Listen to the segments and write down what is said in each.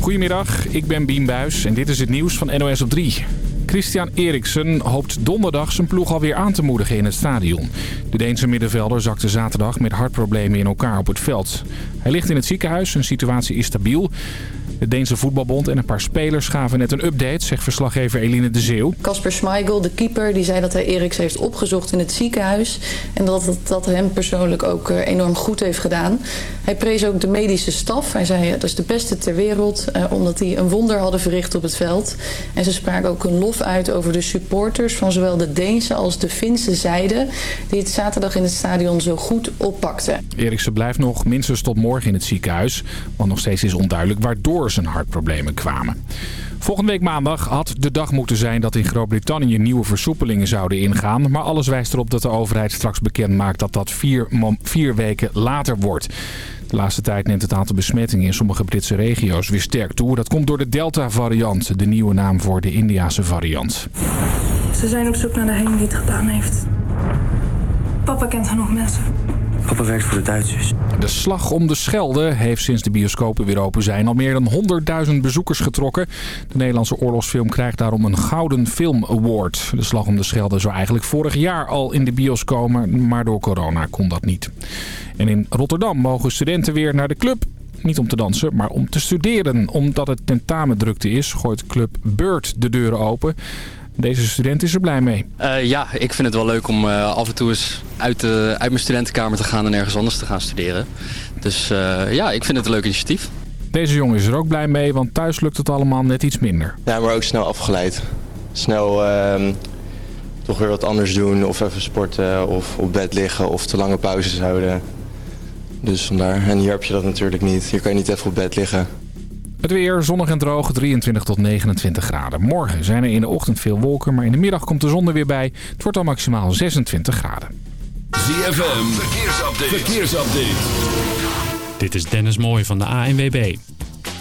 Goedemiddag, ik ben Bien Buis en dit is het nieuws van NOS op 3. Christian Eriksen hoopt donderdag zijn ploeg alweer aan te moedigen in het stadion. De Deense middenvelder zakte zaterdag met hartproblemen in elkaar op het veld. Hij ligt in het ziekenhuis, zijn situatie is stabiel. De Deense voetbalbond en een paar spelers gaven net een update, zegt verslaggever Eline de Zeeuw. Kasper Schmeichel, de keeper, die zei dat hij Eriks heeft opgezocht in het ziekenhuis. En dat het dat hem persoonlijk ook eh, enorm goed heeft gedaan. Hij prees ook de medische staf. Hij zei dat is de beste ter wereld, eh, omdat die een wonder hadden verricht op het veld. En ze spraken ook een lof uit over de supporters van zowel de Deense als de Finse zijde... die het zaterdag in het stadion zo goed oppakten. Eriksen blijft nog minstens tot morgen in het ziekenhuis. Want nog steeds is onduidelijk waardoor zijn hartproblemen kwamen. Volgende week maandag had de dag moeten zijn dat in Groot-Brittannië nieuwe versoepelingen zouden ingaan. Maar alles wijst erop dat de overheid straks bekend maakt dat dat vier, vier weken later wordt. De laatste tijd neemt het aantal besmettingen in sommige Britse regio's weer sterk toe. Dat komt door de Delta-variant, de nieuwe naam voor de Indiase variant. Ze zijn op zoek naar degene die het gedaan heeft. Papa kent genoeg mensen. Papa werkt voor de Duitsers. De Slag om de Schelde heeft sinds de bioscopen weer open zijn al meer dan 100.000 bezoekers getrokken. De Nederlandse oorlogsfilm krijgt daarom een Gouden Film Award. De Slag om de Schelde zou eigenlijk vorig jaar al in de bios komen, maar door corona kon dat niet. En in Rotterdam mogen studenten weer naar de club. Niet om te dansen, maar om te studeren. Omdat het tentamendrukte is, gooit Club Bird de deuren open. Deze student is er blij mee. Uh, ja, ik vind het wel leuk om uh, af en toe eens uit, de, uit mijn studentenkamer te gaan en ergens anders te gaan studeren. Dus uh, ja, ik vind het een leuk initiatief. Deze jongen is er ook blij mee, want thuis lukt het allemaal net iets minder. Ja, maar ook snel afgeleid. Snel ehm, toch weer wat anders doen, of even sporten, of op bed liggen, of te lange pauzes houden. Dus vandaar. En hier heb je dat natuurlijk niet. Hier kan je niet even op bed liggen. Het weer zonnig en droog, 23 tot 29 graden. Morgen zijn er in de ochtend veel wolken, maar in de middag komt de zon er weer bij. Het wordt al maximaal 26 graden. ZFM, verkeersupdate. verkeersupdate. Dit is Dennis Mooij van de ANWB.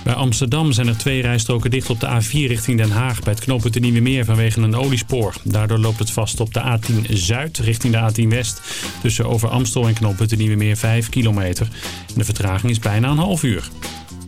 Bij Amsterdam zijn er twee rijstroken dicht op de A4 richting Den Haag... bij het knooppunt de Nieuwe Meer vanwege een oliespoor. Daardoor loopt het vast op de A10 Zuid richting de A10 West. Tussen over Amstel en knooppunt de Nieuwe Meer 5 kilometer. De vertraging is bijna een half uur.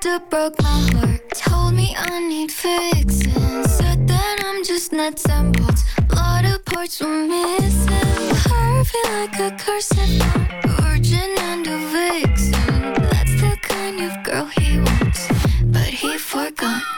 doctor broke my heart. Told me I need fixing. Said that I'm just nuts and bolts. Lot of parts were missing. Curvy like a curse Virgin and a vixen That's the kind of girl he wants But he forgot.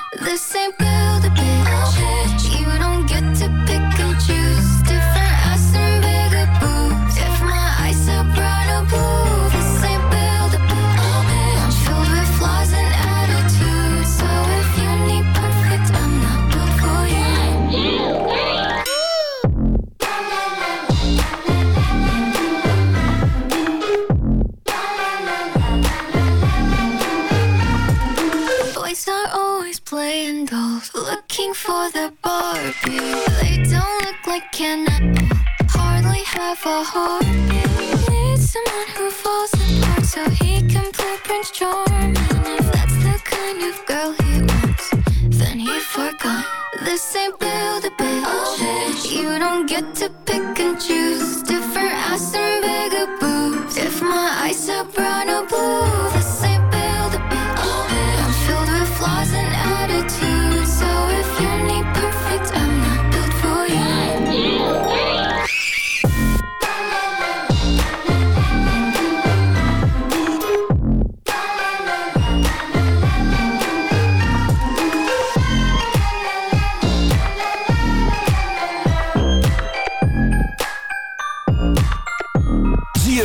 get to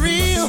Real,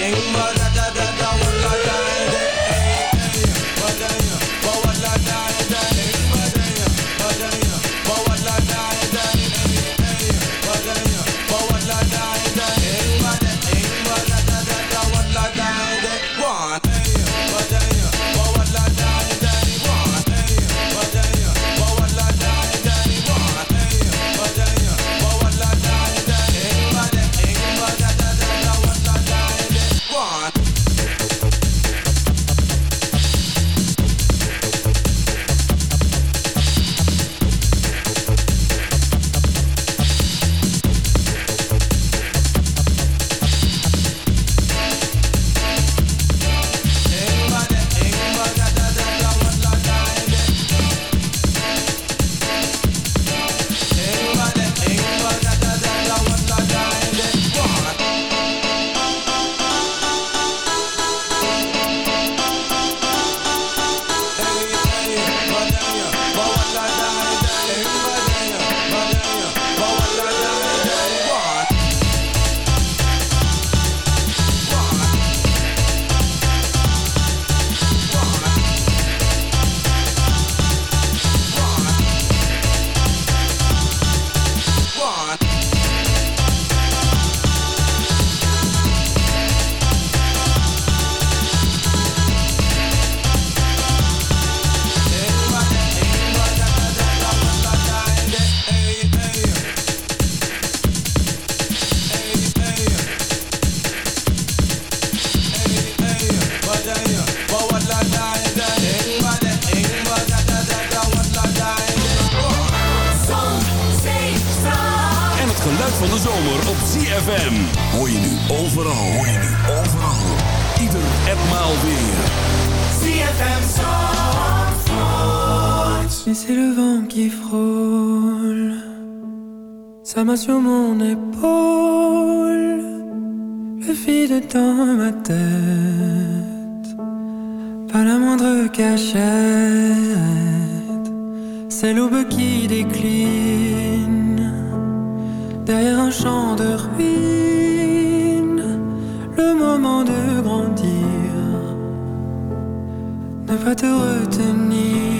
nothing geluid van de zomer op ZFM. Hoor je nu overal, hoor je nu overal. Ieder etmaal weer. ZFM Zandvoort. Mais c'est le vent qui frôle. Ça m'a sur mon épaule. Le vide dans ma tête. Pas la moindre cachette. C'est l'aube qui décline derrière un champ de ruines, le moment de grandir, ne pas te retenir.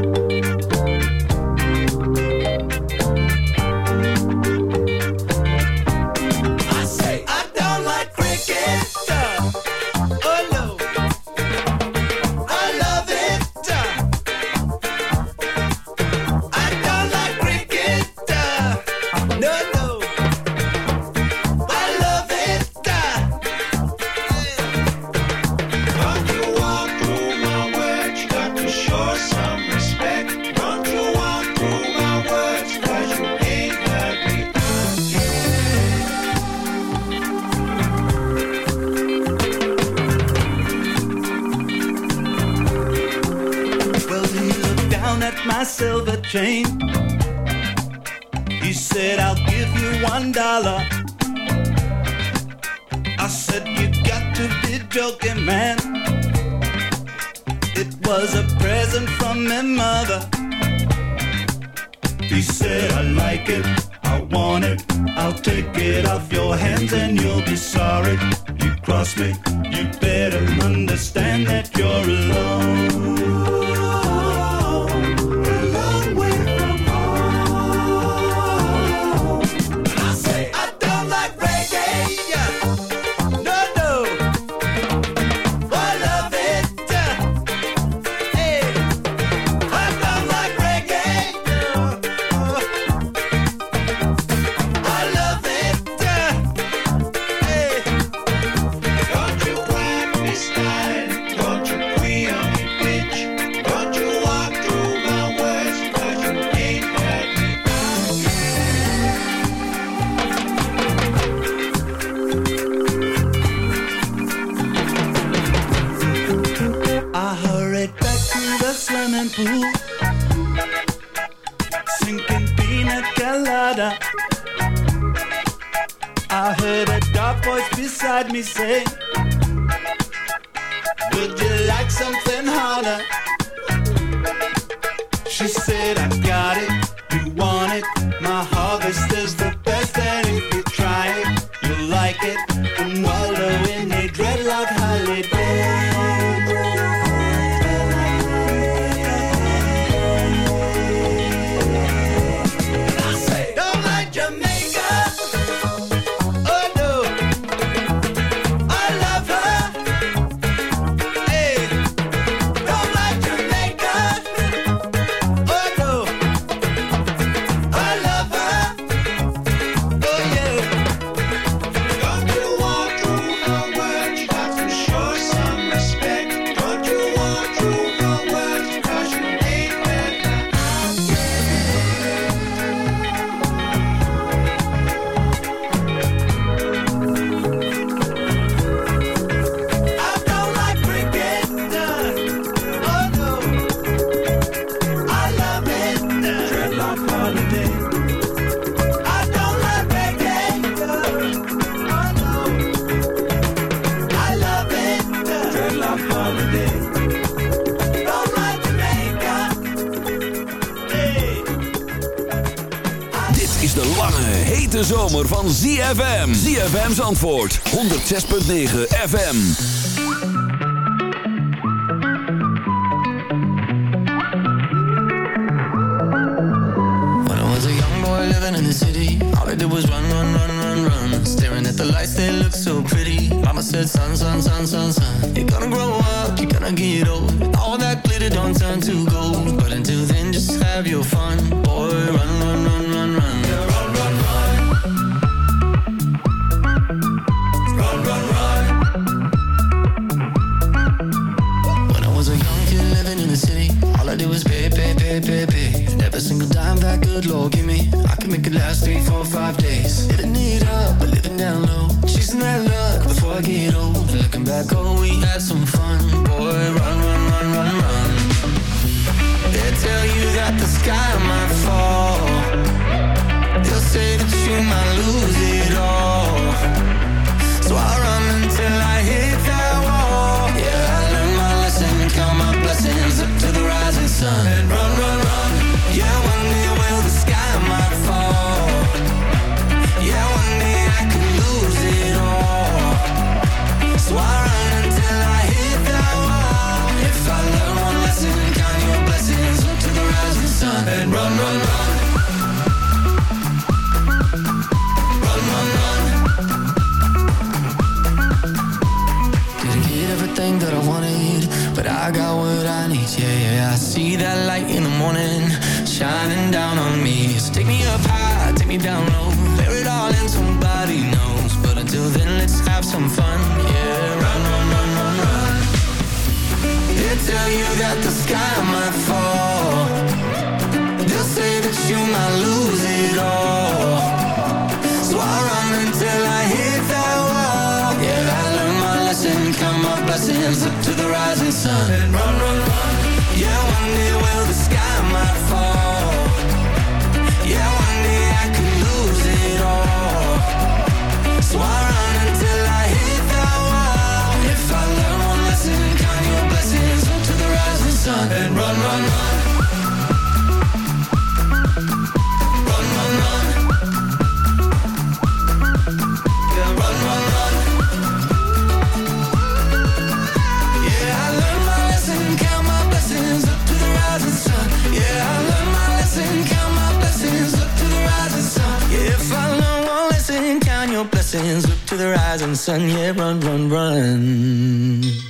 hete zomer van ZFM. ZFM's antwoord, 106.9 FM. When I was a young boy living in the city, all I did was run, run, run, run, run. Staring at the lights, they look so pretty. Mama said, son, son, son, son. have some fun, yeah. Run, run, run, run, run. They tell you that the sky might fall. They'll say that you might lose it all. So I run until I hit that wall. Yeah, I learned my lesson, count my blessings Up to the rising sun. Run, to the rising sun. Yeah, run, run, run.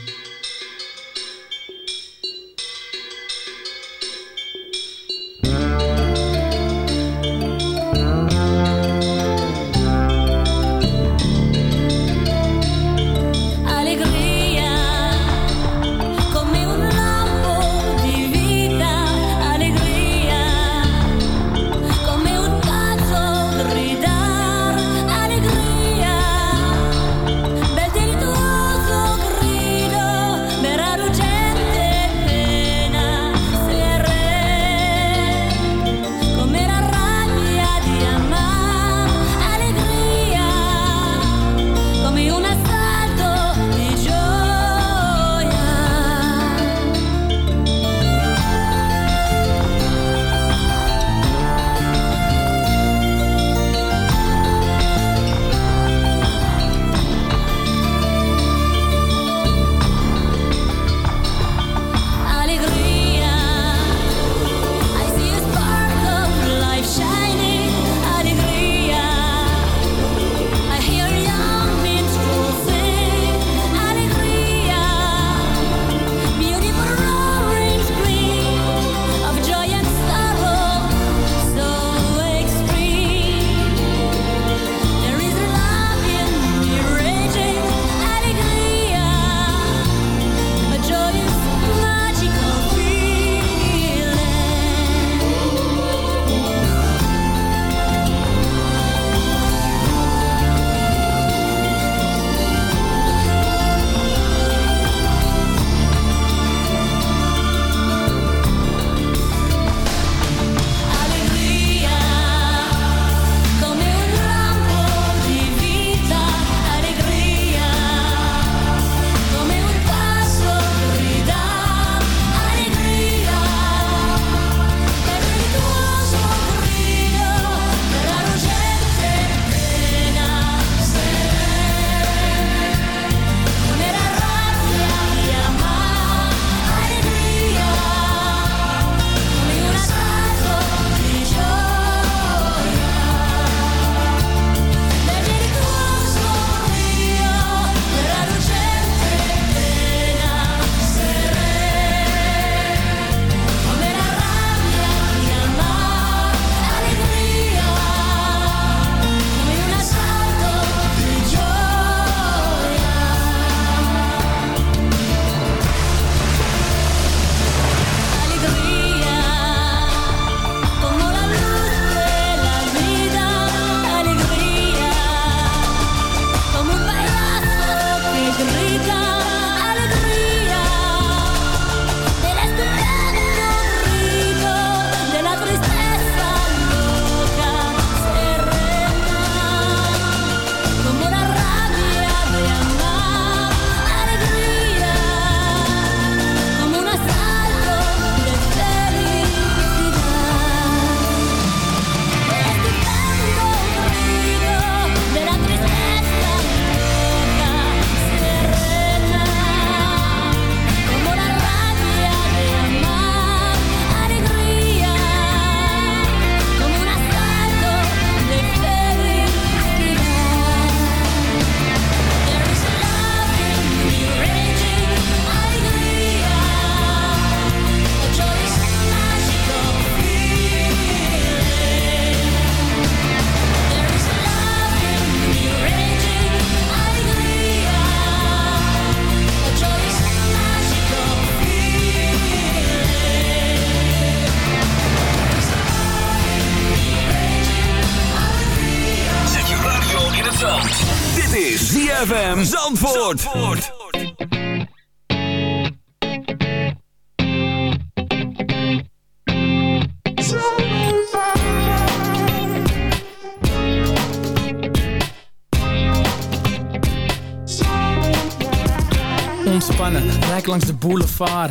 De boulevard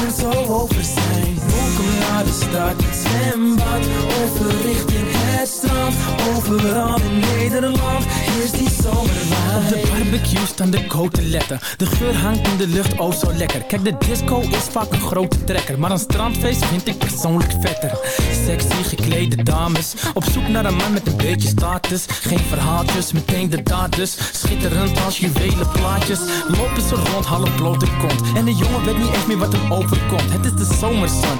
kan zo over zijn Welkom naar de stad, zwembad Over richting het strand. Overal in Nederland, is die zomerwijn Op de barbecue staan de koteletten De geur hangt in de lucht, oh zo lekker. Kijk, de disco is vaak een grote trekker. Maar een strandfeest vind ik persoonlijk vetter. Sexy geklede dames Op zoek naar een man met een beetje status. Geen verhaaltjes, meteen de daders. Schitterend als juwelen plaatjes. Lopen ze rond, half blote kont. En de jongen weet niet eens meer wat hem overkomt. Het is de zomerzon,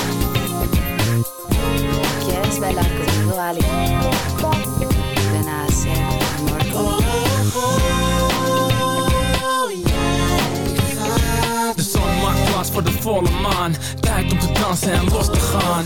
¿Quieres bailar conmigo, Ali? Amor conmigo. De zon maakt plaats voor de volle maan Tijd om te dansen en los te gaan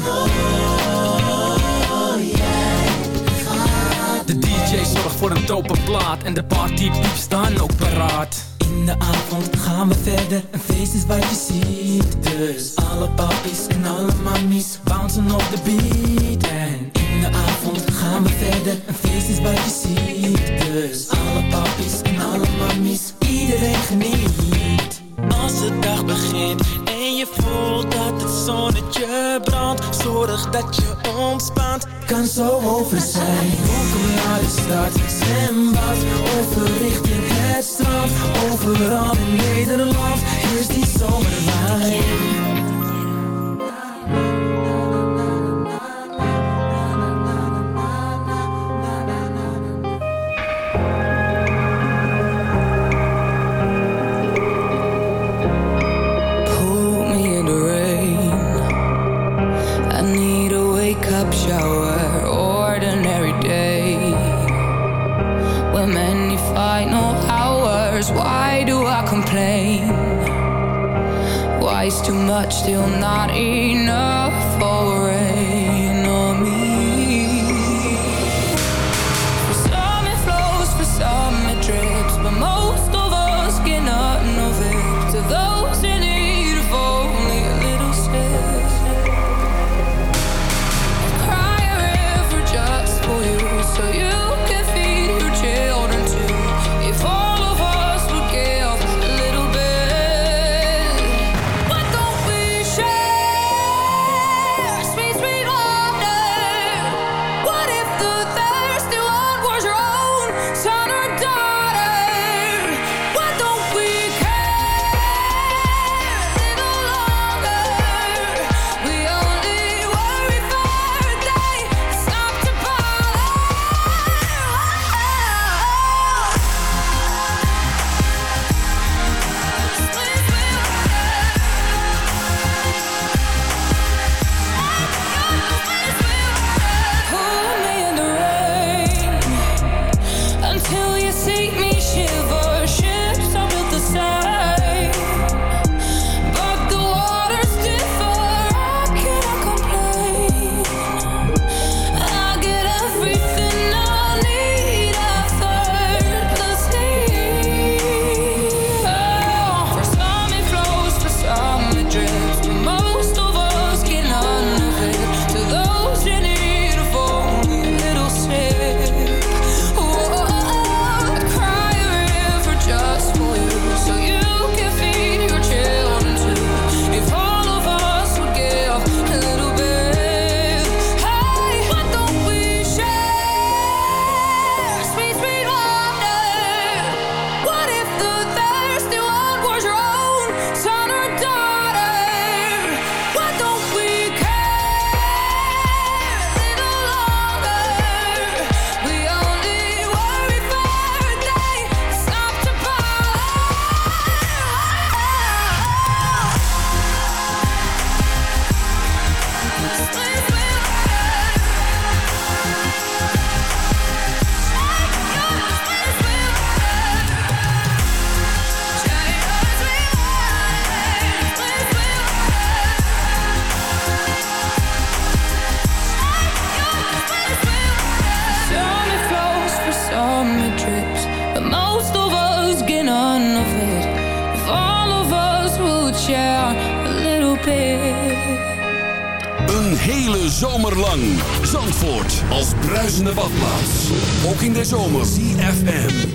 De DJ zorgt voor een dope plaat En de partypieps staan ook paraat in de avond gaan we verder, een feest is wat je ziet Dus alle papies en alle mammies bouncen op de beat. En in de avond gaan we verder, een feest is wat je ziet Dus alle papies en alle mammies, iedereen geniet. Als de dag begint en je voelt dat het zonnetje brandt Zorg dat je ontspant, kan zo over zijn. Welkom naar de stad, zwembad, over richting het strand Overal in Nederland, is die zomerwijn too much still not enough share a little bit. Een hele zomer lang. Zandvoort als bruisende badplaats. Ook in de zomer. CFM.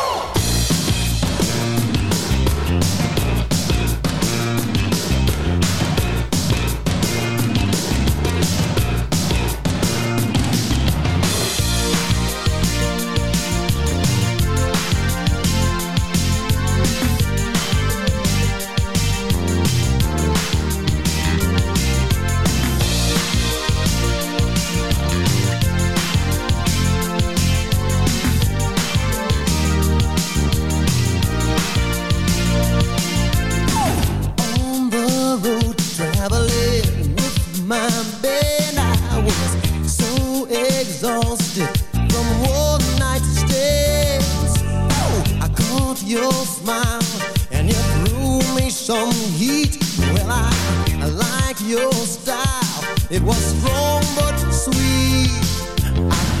It was strong but sweet. I